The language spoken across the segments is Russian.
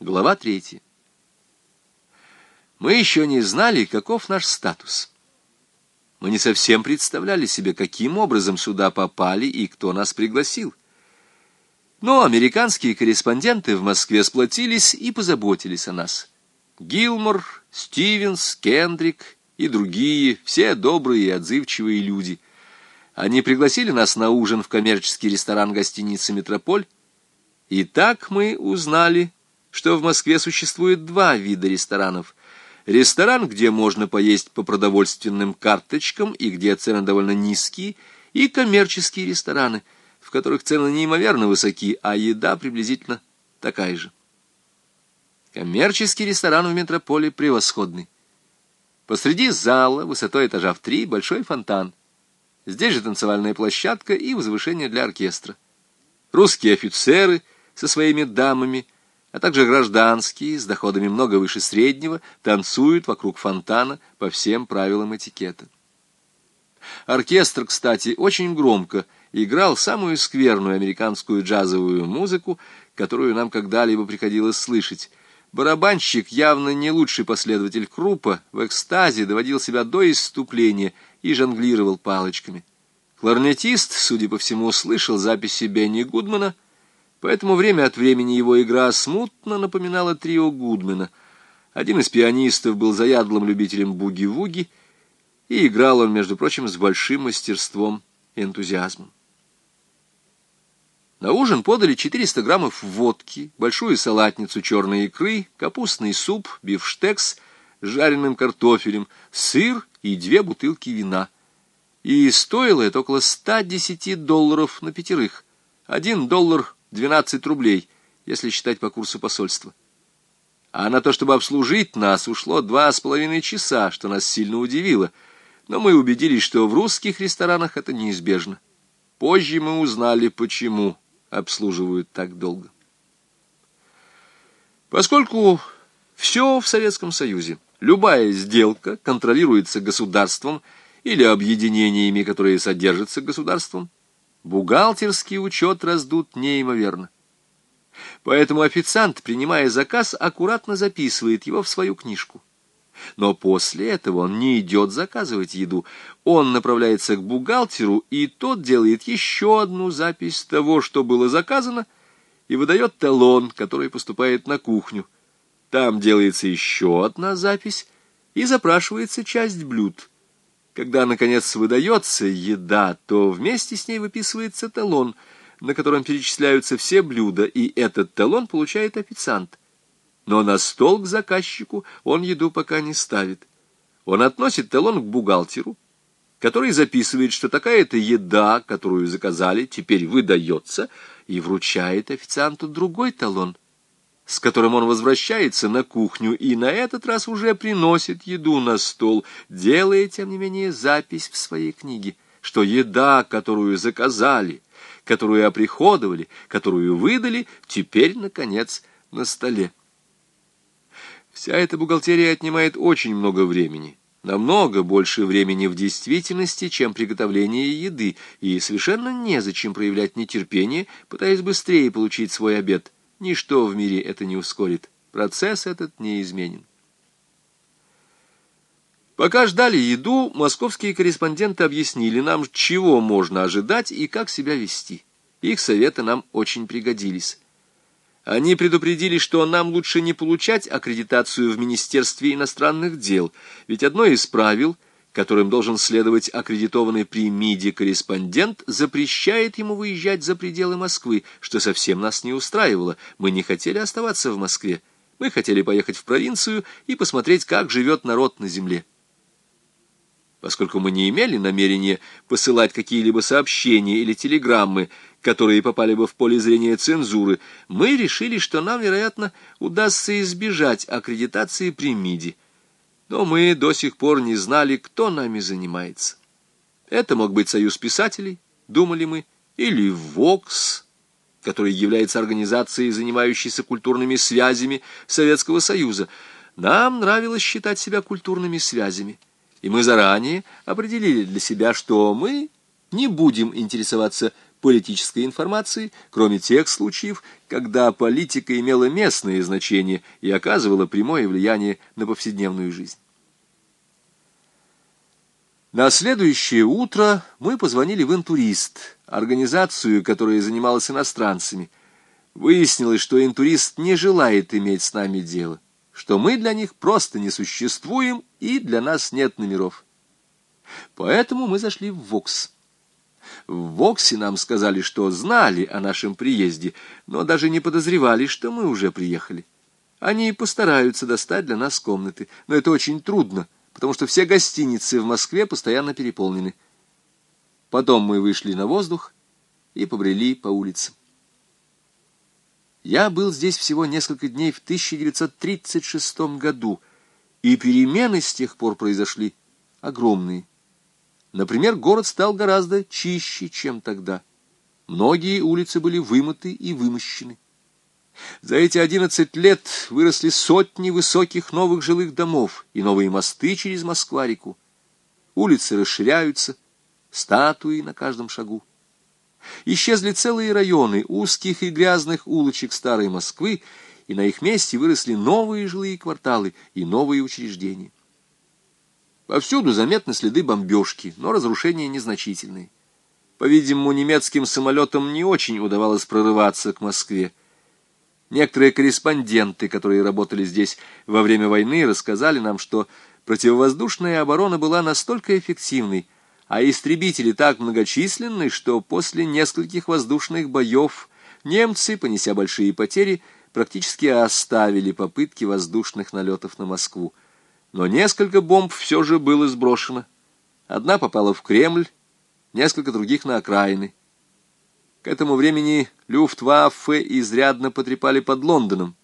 Глава третья. Мы еще не знали, каков наш статус. Мы не совсем представляли себе, каким образом сюда попали и кто нас пригласил. Но американские корреспонденты в Москве сплотились и позаботились о нас. Гилмор, Стивенс, Кендрик и другие, все добрые и отзывчивые люди. Они пригласили нас на ужин в коммерческий ресторан гостиницы «Метрополь», и так мы узнали, что в Москве существует два вида ресторанов. Ресторан, где можно поесть по продовольственным карточкам и где цены довольно низкие, и коммерческие рестораны, в которых цены неимоверно высоки, а еда приблизительно такая же. Коммерческий ресторан в метрополе превосходный. Посреди зала, высотой этажа в три, большой фонтан. Здесь же танцевальная площадка и возвышение для оркестра. Русские офицеры со своими дамами – а также гражданские, с доходами много выше среднего, танцуют вокруг фонтана по всем правилам этикета. Оркестр, кстати, очень громко играл самую скверную американскую джазовую музыку, которую нам когда-либо приходилось слышать. Барабанщик, явно не лучший последователь Крупа, в экстазе доводил себя до исступления и жонглировал палочками. Кларнетист, судя по всему, слышал записи Бенни Гудмана — Поэтому время от времени его игра смутно напоминала трио Гудмена. Один из пианистов был заядлым любителем буги-вуги, и играл он, между прочим, с большим мастерством и энтузиазмом. На ужин подали 400 граммов водки, большую салатницу черной икры, капустный суп, бифштекс с жареным картофелем, сыр и две бутылки вина. И стоило это около 110 долларов на пятерых. Один доллар 12 рублей, если считать по курсу посольства. А на то, чтобы обслужить нас, ушло два с половиной часа, что нас сильно удивило. Но мы убедились, что в русских ресторанах это неизбежно. Позже мы узнали, почему обслуживают так долго. Поскольку все в Советском Союзе, любая сделка контролируется государством или объединениями, которые содержатся государством, Бухгалтерский учет раздут неимоверно. Поэтому официант, принимая заказ, аккуратно записывает его в свою книжку. Но после этого он не идет заказывать еду. Он направляется к бухгалтеру, и тот делает еще одну запись того, что было заказано, и выдает талон, который поступает на кухню. Там делается еще одна запись, и запрашивается часть блюд. Когда, наконец, выдается еда, то вместе с ней выписывается талон, на котором перечисляются все блюда, и этот талон получает официант. Но на стол к заказчику он еду пока не ставит. Он относит талон к бухгалтеру, который записывает, что такая-то еда, которую заказали, теперь выдается, и вручает официанту другой талон — с которым он возвращается на кухню и на этот раз уже приносит еду на стол, делая, тем не менее, запись в своей книге, что еда, которую заказали, которую оприходовали, которую выдали, теперь, наконец, на столе. Вся эта бухгалтерия отнимает очень много времени, намного больше времени в действительности, чем приготовление еды, и совершенно незачем проявлять нетерпение, пытаясь быстрее получить свой обед – Ничто в мире это не ускорит. Процесс этот неизменен. Пока ждали еду, московские корреспонденты объяснили нам, чего можно ожидать и как себя вести. Их советы нам очень пригодились. Они предупредили, что нам лучше не получать аккредитацию в Министерстве иностранных дел, ведь одно из правил — которым должен следовать аккредитованный при МИДе корреспондент, запрещает ему выезжать за пределы Москвы, что совсем нас не устраивало. Мы не хотели оставаться в Москве. Мы хотели поехать в провинцию и посмотреть, как живет народ на земле. Поскольку мы не имели намерения посылать какие-либо сообщения или телеграммы, которые попали бы в поле зрения цензуры, мы решили, что нам, вероятно, удастся избежать аккредитации при МИДе но мы до сих пор не знали, кто нами занимается. Это мог быть союз писателей, думали мы, или ВОКС, который является организацией, занимающейся культурными связями Советского Союза. Нам нравилось считать себя культурными связями, и мы заранее определили для себя, что мы не будем интересоваться политической информации, кроме тех случаев, когда политика имела местное значение и оказывала прямое влияние на повседневную жизнь. На следующее утро мы позвонили в «Интурист», организацию, которая занималась иностранцами. Выяснилось, что «Интурист» не желает иметь с нами дело, что мы для них просто не существуем и для нас нет номеров. Поэтому мы зашли в «Вокс». В Воксе нам сказали, что знали о нашем приезде, но даже не подозревали, что мы уже приехали. Они постараются достать для нас комнаты, но это очень трудно, потому что все гостиницы в Москве постоянно переполнены. Потом мы вышли на воздух и побрели по улицам. Я был здесь всего несколько дней в 1936 году, и перемены с тех пор произошли огромные. Например, город стал гораздо чище, чем тогда. Многие улицы были вымыты и вымощены. За эти одиннадцать лет выросли сотни высоких новых жилых домов и новые мосты через Москва-реку. Улицы расширяются, статуи на каждом шагу. Исчезли целые районы узких и грязных улочек старой Москвы, и на их месте выросли новые жилые кварталы и новые учреждения. Повсюду заметны следы бомбежки, но разрушения незначительные. По-видимому, немецким самолетам не очень удавалось прорываться к Москве. Некоторые корреспонденты, которые работали здесь во время войны, рассказали нам, что противовоздушная оборона была настолько эффективной, а истребители так многочисленны, что после нескольких воздушных боев немцы, понеся большие потери, практически оставили попытки воздушных налетов на Москву но несколько бомб все же было сброшено. Одна попала в Кремль, несколько других на окраины. К этому времени Люфтваффе изрядно потрепали под Лондоном.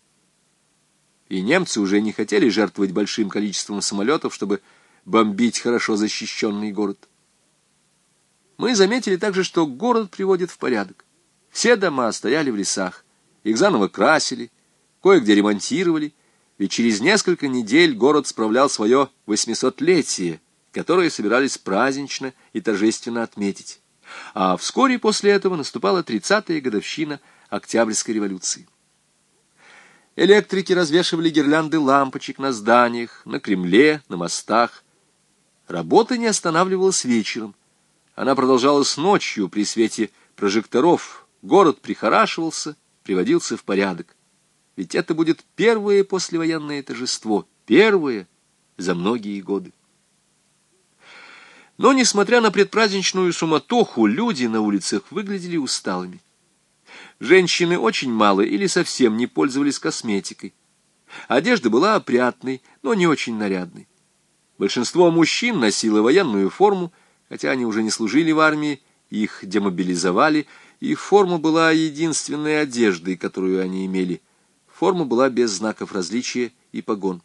И немцы уже не хотели жертвовать большим количеством самолетов, чтобы бомбить хорошо защищенный город. Мы заметили также, что город приводит в порядок. Все дома стояли в лесах, их заново красили, кое-где ремонтировали, ведь через несколько недель город справлял свое восьмисотлетие, которое собирались празднично и торжественно отметить. А вскоре после этого наступала тридцатая годовщина Октябрьской революции. Электрики развешивали гирлянды лампочек на зданиях, на Кремле, на мостах. Работа не останавливалась вечером. Она продолжалась ночью при свете прожекторов. Город прихорашивался, приводился в порядок. Ведь это будет первое послевоенное торжество, первое за многие годы. Но, несмотря на предпраздничную суматоху, люди на улицах выглядели усталыми. Женщины очень мало или совсем не пользовались косметикой. Одежда была опрятной, но не очень нарядной. Большинство мужчин носило военную форму, хотя они уже не служили в армии, их демобилизовали, их форма была единственной одеждой, которую они имели – Форма была без знаков различия и погон.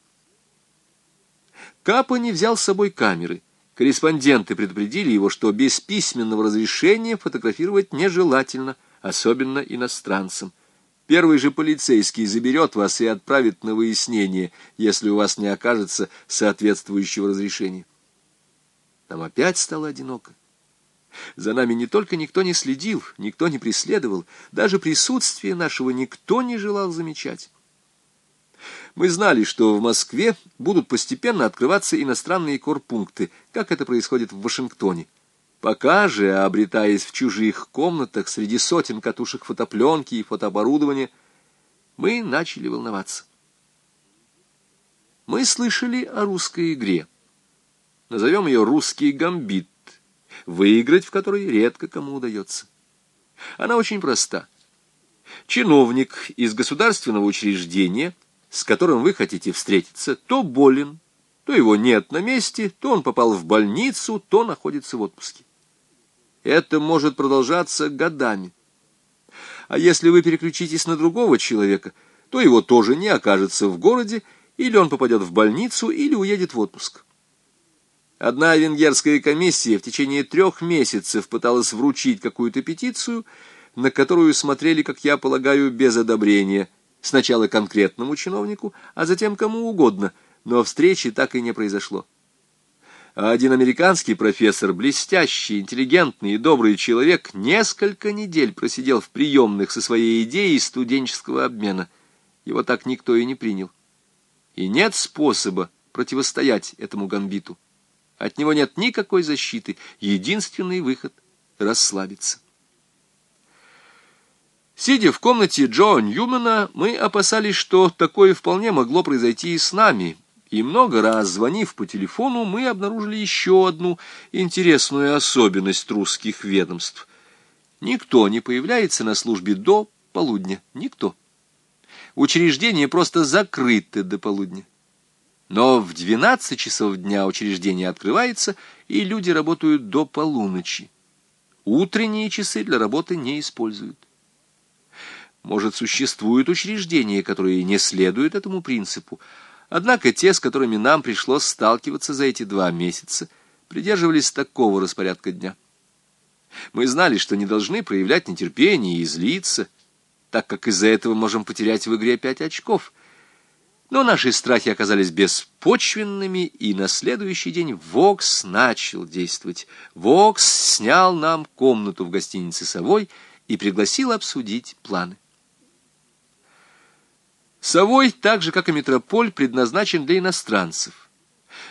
Капа не взял с собой камеры. Корреспонденты предупредили его, что без письменного разрешения фотографировать нежелательно, особенно иностранцам. Первый же полицейский заберет вас и отправит на выяснение, если у вас не окажется соответствующего разрешения. Нам опять стало одиноко. За нами не только никто не следил, никто не преследовал, даже присутствие нашего никто не желал замечать. Мы знали, что в Москве будут постепенно открываться иностранные корпункты, как это происходит в Вашингтоне. Пока же, обретаясь в чужих комнатах среди сотен катушек фотопленки и фотооборудования, мы начали волноваться. Мы слышали о русской игре. Назовем ее «русский гамбит», выиграть в которой редко кому удается. Она очень проста. Чиновник из государственного учреждения, с которым вы хотите встретиться, то болен, то его нет на месте, то он попал в больницу, то находится в отпуске. Это может продолжаться годами. А если вы переключитесь на другого человека, то его тоже не окажется в городе, или он попадет в больницу, или уедет в отпуск. Одна венгерская комиссия в течение трех месяцев пыталась вручить какую-то петицию, на которую смотрели, как я полагаю, без одобрения. Сначала конкретному чиновнику, а затем кому угодно, но встречи так и не произошло. а один американский профессор, блестящий, интеллигентный и добрый человек, несколько недель просидел в приемных со своей идеей студенческого обмена. Его так никто и не принял. И нет способа противостоять этому гамбиту. От него нет никакой защиты. Единственный выход — расслабиться. Сидя в комнате Джо Ньюмана, мы опасались, что такое вполне могло произойти и с нами. И много раз, звонив по телефону, мы обнаружили еще одну интересную особенность русских ведомств. Никто не появляется на службе до полудня. Никто. Учреждение просто закрыто до полудня. Но в 12 часов дня учреждение открывается, и люди работают до полуночи. Утренние часы для работы не используют. Может, существуют учреждения, которые не следуют этому принципу, однако те, с которыми нам пришлось сталкиваться за эти два месяца, придерживались такого распорядка дня. Мы знали, что не должны проявлять нетерпение и злиться, так как из-за этого можем потерять в игре пять очков. Но наши страхи оказались беспочвенными, и на следующий день Вокс начал действовать. Вокс снял нам комнату в гостинице «Совой» и пригласил обсудить планы. Совой, так же как и метрополь, предназначен для иностранцев.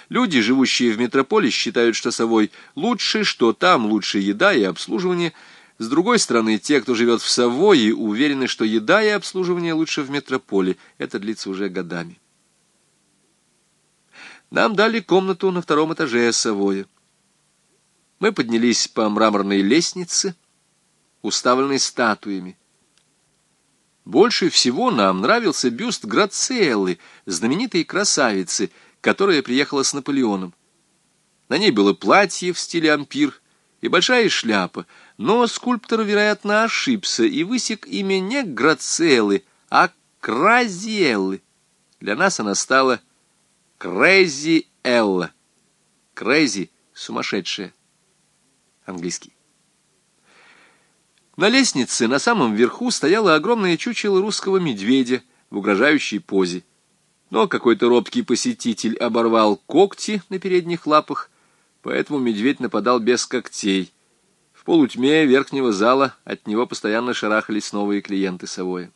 Люди, живущие в метрополе, считают, что Совой лучше, что там лучше еда и обслуживание. С другой стороны, те, кто живет в Совое, уверены, что еда и обслуживание лучше в метрополе. Это длится уже годами. Нам дали комнату на втором этаже Совоя. Мы поднялись по мраморной лестнице, уставленной статуями. Больше всего нам нравился бюст Грациэллы, знаменитой красавицы, которая приехала с Наполеоном. На ней было платье в стиле ампир и большая шляпа, но скульптор, вероятно, ошибся и высек имя не Грациэллы, а Кразиэллы. Для нас она стала Крэзи Элла. Крэзи — сумасшедшая. Английский. На лестнице на самом верху стояло огромное чучело русского медведя в угрожающей позе. Но какой-то робкий посетитель оборвал когти на передних лапах, поэтому медведь нападал без когтей. Полутьме верхнего зала от него постоянно шарахались новые клиенты Савоя.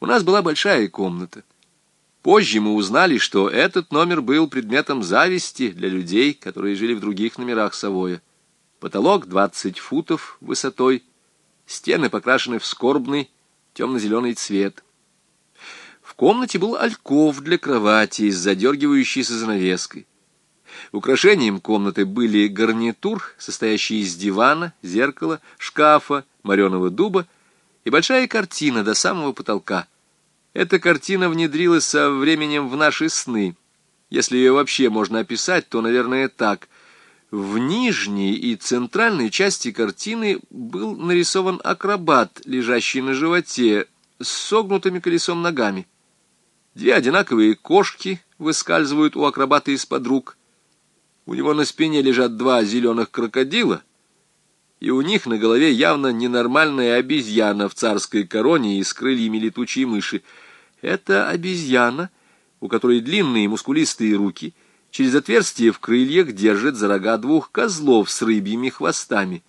У нас была большая комната. Позже мы узнали, что этот номер был предметом зависти для людей, которые жили в других номерах Савоя. Потолок 20 футов высотой, стены покрашены в скорбный темно-зеленый цвет. В комнате был альков для кровати с задергивающейся занавеской. Украшением комнаты были гарнитур, состоящий из дивана, зеркала, шкафа, мореного дуба и большая картина до самого потолка. Эта картина внедрилась со временем в наши сны. Если ее вообще можно описать, то, наверное, так — в нижней и центральной части картины был нарисован акробат, лежащий на животе, с согнутыми колесом ногами. Две одинаковые кошки выскальзывают у акробата из-под рук. У него на спине лежат два зеленых крокодила, и у них на голове явно ненормальная обезьяна в царской короне и с крыльями летучей мыши. Это обезьяна, у которой длинные мускулистые руки — через отверстие в крыльях держит за рога двух козлов с рыбьими хвостами.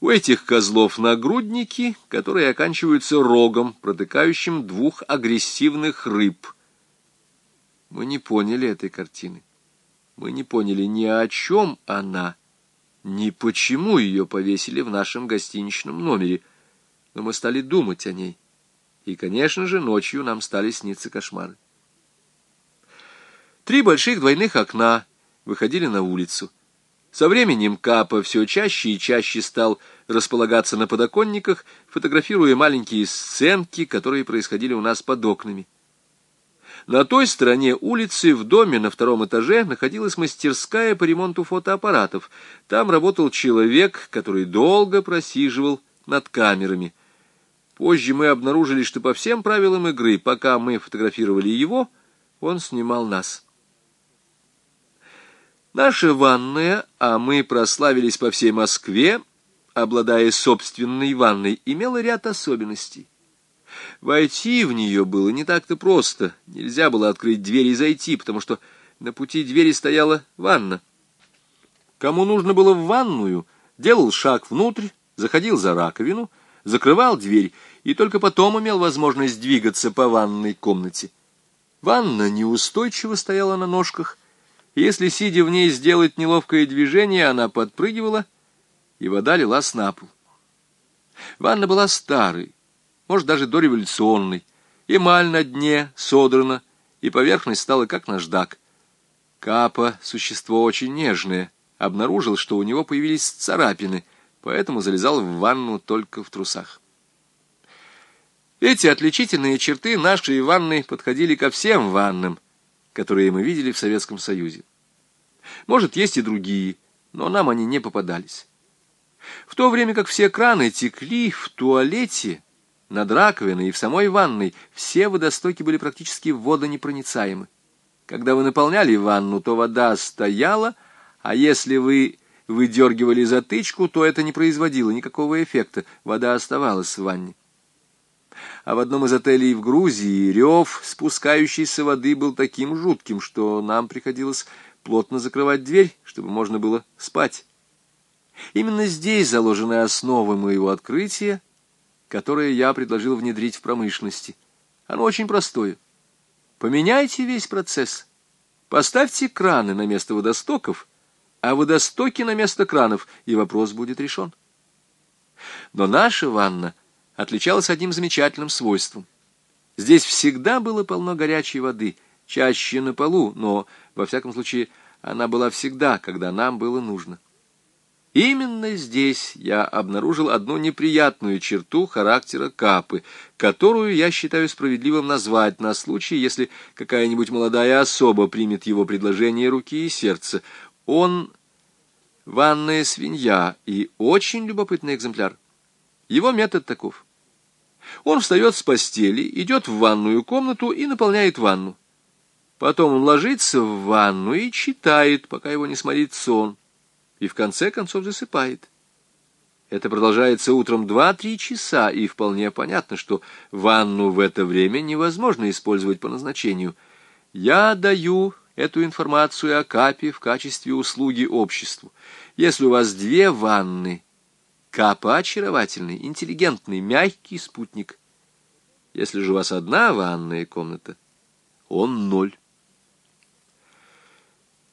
У этих козлов нагрудники, которые оканчиваются рогом, протыкающим двух агрессивных рыб. Мы не поняли этой картины. Мы не поняли ни о чем она, ни почему ее повесили в нашем гостиничном номере. Но мы стали думать о ней. И, конечно же, ночью нам стали сниться кошмары. Три больших двойных окна выходили на улицу. Со временем Капа все чаще и чаще стал располагаться на подоконниках, фотографируя маленькие сценки, которые происходили у нас под окнами. На той стороне улицы в доме на втором этаже находилась мастерская по ремонту фотоаппаратов. Там работал человек, который долго просиживал над камерами. Позже мы обнаружили, что по всем правилам игры, пока мы фотографировали его, он снимал нас. Наша ванная, а мы прославились по всей Москве, обладая собственной ванной, имела ряд особенностей. Войти в нее было не так-то просто. Нельзя было открыть дверь и зайти, потому что на пути двери стояла ванна. Кому нужно было в ванную, делал шаг внутрь, заходил за раковину, закрывал дверь и только потом имел возможность двигаться по ванной комнате. Ванна неустойчиво стояла на ножках, если, сидя в ней, сделать неловкое движение, она подпрыгивала, и вода лилась на пол. Ванна была старой, может, даже дореволюционной, эмаль на дне содрана, и поверхность стала как наждак. Капа — существо очень нежное, обнаружил, что у него появились царапины, поэтому залезал в ванну только в трусах. Эти отличительные черты нашей ванны подходили ко всем ваннам, которые мы видели в Советском Союзе. Может, есть и другие, но нам они не попадались. В то время как все краны текли в туалете, над раковиной и в самой ванной, все водостоки были практически водонепроницаемы. Когда вы наполняли ванну, то вода стояла, а если вы выдергивали затычку, то это не производило никакого эффекта, вода оставалась в ванне. А в одном из отелей в Грузии рев спускающейся воды был таким жутким, что нам приходилось плотно закрывать дверь, чтобы можно было спать. Именно здесь заложены основы моего открытия, которое я предложил внедрить в промышленности. Оно очень простое. Поменяйте весь процесс. Поставьте краны на место водостоков, а водостоки на место кранов, и вопрос будет решен. Но наша ванна отличалась одним замечательным свойством. Здесь всегда было полно горячей воды, чаще на полу, но, во всяком случае, она была всегда, когда нам было нужно. Именно здесь я обнаружил одну неприятную черту характера Капы, которую я считаю справедливым назвать на случай, если какая-нибудь молодая особа примет его предложение руки и сердца. Он ванная свинья и очень любопытный экземпляр. Его метод таков. Он встает с постели, идет в ванную комнату и наполняет ванну. Потом он ложится в ванну и читает, пока его не сморит сон и в конце концов засыпает. Это продолжается утром 2-3 часа, и вполне понятно, что ванну в это время невозможно использовать по назначению. Я даю эту информацию о КАПе в качестве услуги обществу. Если у вас две ванны, КАПа очаровательный, интеллигентный, мягкий спутник. Если же у вас одна ванная комната, он ноль.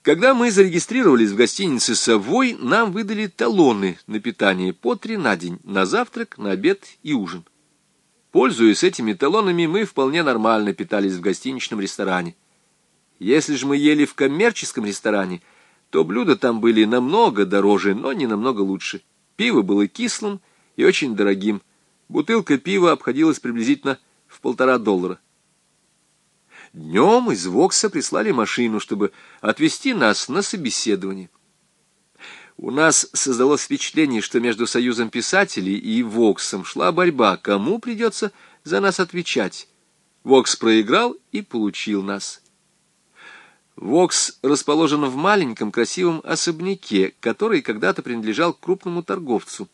Когда мы зарегистрировались в гостинице «Совой», нам выдали талоны на питание по три на день, на завтрак, на обед и ужин. Пользуясь этими талонами, мы вполне нормально питались в гостиничном ресторане. Если же мы ели в коммерческом ресторане, то блюда там были намного дороже, но не намного лучше. Пиво было кислым и очень дорогим. Бутылка пива обходилась приблизительно в полтора доллара. Днем из Вокса прислали машину, чтобы отвезти нас на собеседование. У нас создалось впечатление, что между Союзом писателей и Воксом шла борьба, кому придется за нас отвечать. Вокс проиграл и получил нас. Вокс расположен в маленьком красивом особняке, который когда-то принадлежал крупному торговцу.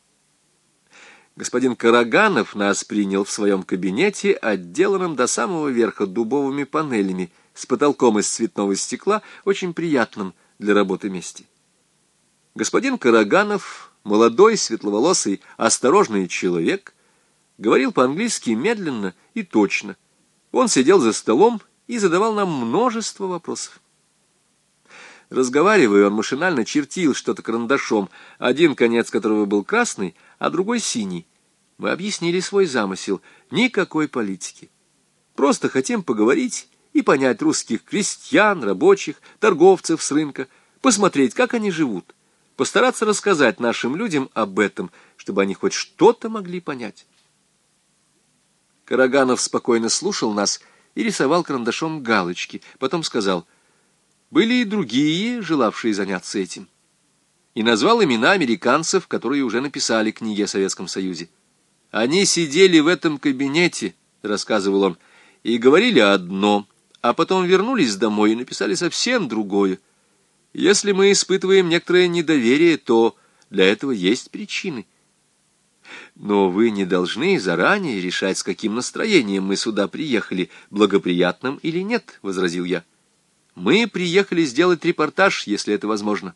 Господин Караганов нас принял в своем кабинете, отделанном до самого верха дубовыми панелями, с потолком из цветного стекла, очень приятным для работы месте. Господин Караганов, молодой, светловолосый, осторожный человек, говорил по-английски медленно и точно. Он сидел за столом и задавал нам множество вопросов. Разговаривая, он машинально чертил что-то карандашом, один конец которого был красный, а другой синий. Мы объяснили свой замысел. Никакой политики. Просто хотим поговорить и понять русских крестьян, рабочих, торговцев с рынка, посмотреть, как они живут, постараться рассказать нашим людям об этом, чтобы они хоть что-то могли понять. Караганов спокойно слушал нас и рисовал карандашом галочки, потом сказал, были и другие, желавшие заняться этим и назвал имена американцев, которые уже написали книги о Советском Союзе. Они сидели в этом кабинете, рассказывал он, и говорили одно, а потом вернулись домой и написали совсем другое. Если мы испытываем некоторое недоверие, то для этого есть причины. Но вы не должны заранее решать, с каким настроением мы сюда приехали, благоприятным или нет, — возразил я. Мы приехали сделать репортаж, если это возможно.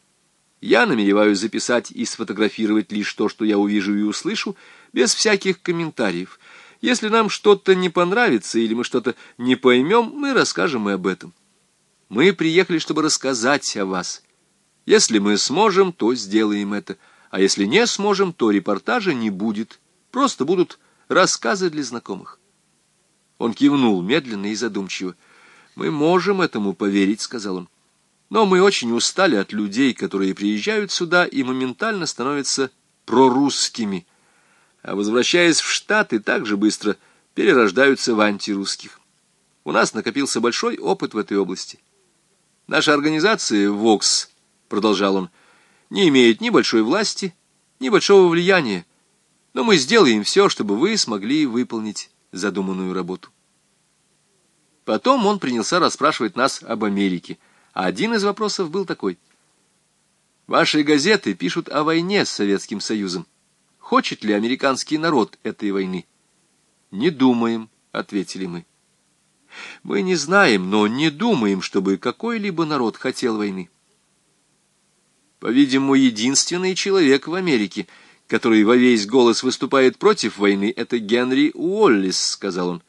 Я намереваюсь записать и сфотографировать лишь то, что я увижу и услышу, без всяких комментариев. Если нам что-то не понравится или мы что-то не поймем, мы расскажем и об этом. Мы приехали, чтобы рассказать о вас. Если мы сможем, то сделаем это. А если не сможем, то репортажа не будет. Просто будут рассказы для знакомых. Он кивнул медленно и задумчиво. «Мы можем этому поверить», — сказал он. «Но мы очень устали от людей, которые приезжают сюда и моментально становятся прорусскими, а возвращаясь в Штаты, так же быстро перерождаются в антирусских. У нас накопился большой опыт в этой области. Наша организация «ВОКС», — продолжал он, — не имеет ни большой власти, ни большого влияния, но мы сделаем все, чтобы вы смогли выполнить задуманную работу. Потом он принялся расспрашивать нас об Америке. А один из вопросов был такой. Ваши газеты пишут о войне с Советским Союзом. Хочет ли американский народ этой войны? Не думаем, ответили мы. Мы не знаем, но не думаем, чтобы какой-либо народ хотел войны. По-видимому, единственный человек в Америке, который во весь голос выступает против войны, это Генри Уоллис, сказал он.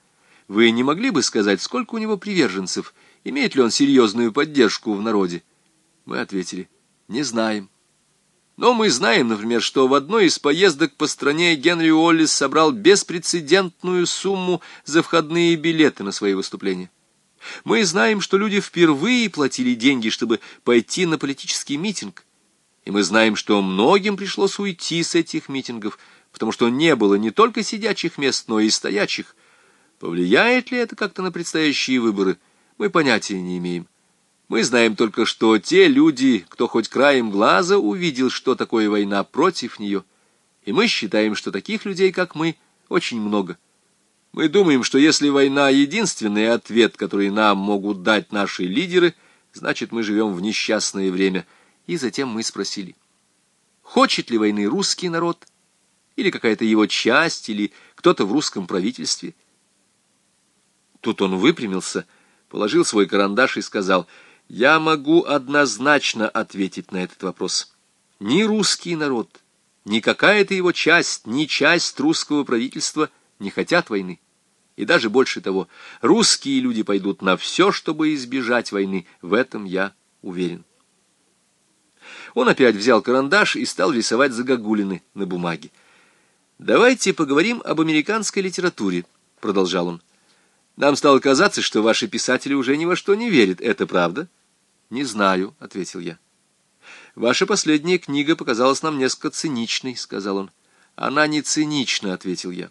Вы не могли бы сказать, сколько у него приверженцев? Имеет ли он серьезную поддержку в народе? Мы ответили, не знаем. Но мы знаем, например, что в одной из поездок по стране Генри Уоллес собрал беспрецедентную сумму за входные билеты на свои выступления. Мы знаем, что люди впервые платили деньги, чтобы пойти на политический митинг. И мы знаем, что многим пришлось уйти с этих митингов, потому что не было не только сидячих мест, но и стоячих. Повлияет ли это как-то на предстоящие выборы, мы понятия не имеем. Мы знаем только, что те люди, кто хоть краем глаза увидел, что такое война против нее, и мы считаем, что таких людей, как мы, очень много. Мы думаем, что если война — единственный ответ, который нам могут дать наши лидеры, значит, мы живем в несчастное время. И затем мы спросили, хочет ли войны русский народ, или какая-то его часть, или кто-то в русском правительстве — Тут он выпрямился, положил свой карандаш и сказал, «Я могу однозначно ответить на этот вопрос. Ни русский народ, ни какая-то его часть, ни часть русского правительства не хотят войны. И даже больше того, русские люди пойдут на все, чтобы избежать войны. В этом я уверен». Он опять взял карандаш и стал рисовать загогулины на бумаге. «Давайте поговорим об американской литературе», — продолжал он. Нам стало казаться, что ваши писатели уже ни во что не верят. Это правда? Не знаю, — ответил я. Ваша последняя книга показалась нам несколько циничной, — сказал он. Она не цинична, — ответил я.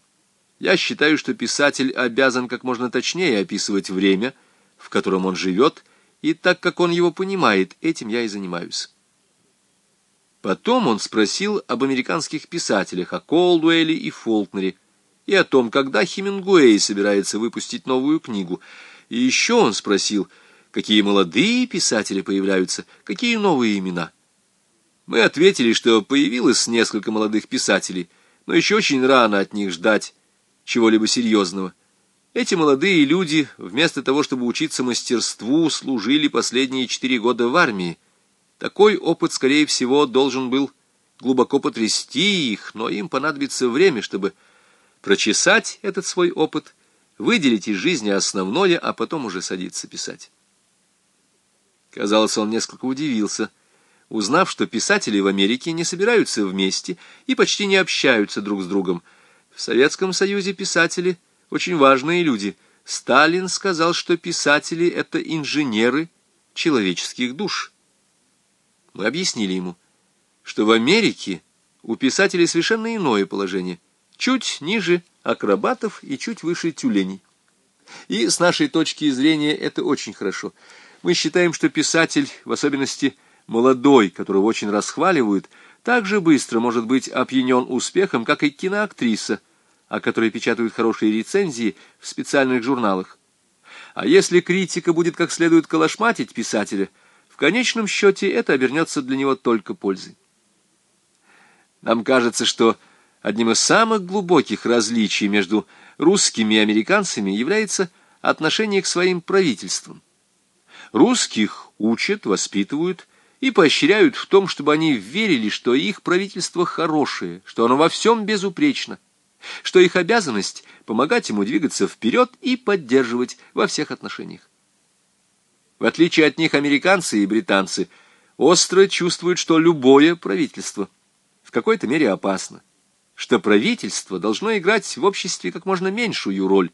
Я считаю, что писатель обязан как можно точнее описывать время, в котором он живет, и так как он его понимает, этим я и занимаюсь. Потом он спросил об американских писателях, о Колдуэле и Фолкнере, и о том, когда Хемингуэй собирается выпустить новую книгу. И еще он спросил, какие молодые писатели появляются, какие новые имена. Мы ответили, что появилось несколько молодых писателей, но еще очень рано от них ждать чего-либо серьезного. Эти молодые люди, вместо того, чтобы учиться мастерству, служили последние четыре года в армии. Такой опыт, скорее всего, должен был глубоко потрясти их, но им понадобится время, чтобы прочесать этот свой опыт, выделить из жизни основное, а потом уже садиться писать. Казалось, он несколько удивился, узнав, что писатели в Америке не собираются вместе и почти не общаются друг с другом. В Советском Союзе писатели — очень важные люди. Сталин сказал, что писатели — это инженеры человеческих душ. Мы объяснили ему, что в Америке у писателей совершенно иное положение — чуть ниже акробатов и чуть выше тюленей. И с нашей точки зрения это очень хорошо. Мы считаем, что писатель, в особенности молодой, которого очень расхваливают, так же быстро может быть опьянен успехом, как и киноактриса, о которой печатают хорошие рецензии в специальных журналах. А если критика будет как следует колошматить писателя, в конечном счете это обернется для него только пользой. Нам кажется, что Одним из самых глубоких различий между русскими и американцами является отношение к своим правительствам. Русских учат, воспитывают и поощряют в том, чтобы они верили, что их правительство хорошее, что оно во всем безупречно, что их обязанность — помогать ему двигаться вперед и поддерживать во всех отношениях. В отличие от них американцы и британцы остро чувствуют, что любое правительство в какой-то мере опасно, что правительство должно играть в обществе как можно меньшую роль,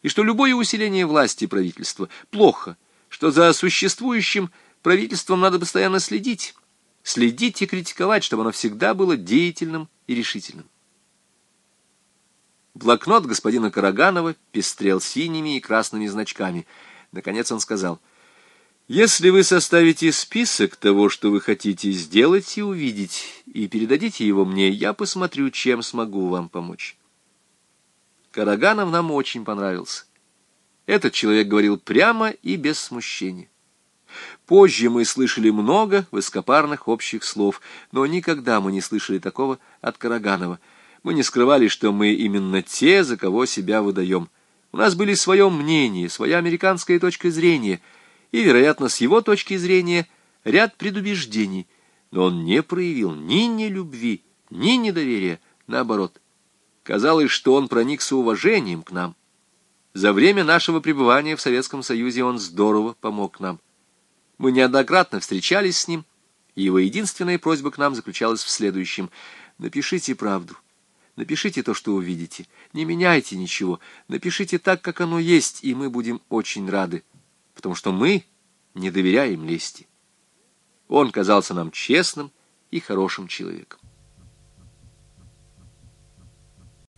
и что любое усиление власти правительства плохо, что за существующим правительством надо постоянно следить, следить и критиковать, чтобы оно всегда было деятельным и решительным. Блокнот господина Караганова пестрел синими и красными значками. Наконец он сказал, «Если вы составите список того, что вы хотите сделать и увидеть, и передадите его мне, я посмотрю, чем смогу вам помочь». Караганов нам очень понравился. Этот человек говорил прямо и без смущения. Позже мы слышали много высокопарных общих слов, но никогда мы не слышали такого от Караганова. Мы не скрывали, что мы именно те, за кого себя выдаем. У нас были свое мнение, своя американская точка зрения, и, вероятно, с его точки зрения ряд предубеждений, но он не проявил ни нелюбви, ни недоверия, наоборот. Казалось, что он проникся уважением к нам. За время нашего пребывания в Советском Союзе он здорово помог нам. Мы неоднократно встречались с ним, и его единственная просьба к нам заключалась в следующем. «Напишите правду. Напишите то, что увидите. Не меняйте ничего. Напишите так, как оно есть, и мы будем очень рады, потому что мы не доверяем лести». Он казался нам честным и хорошим человеком.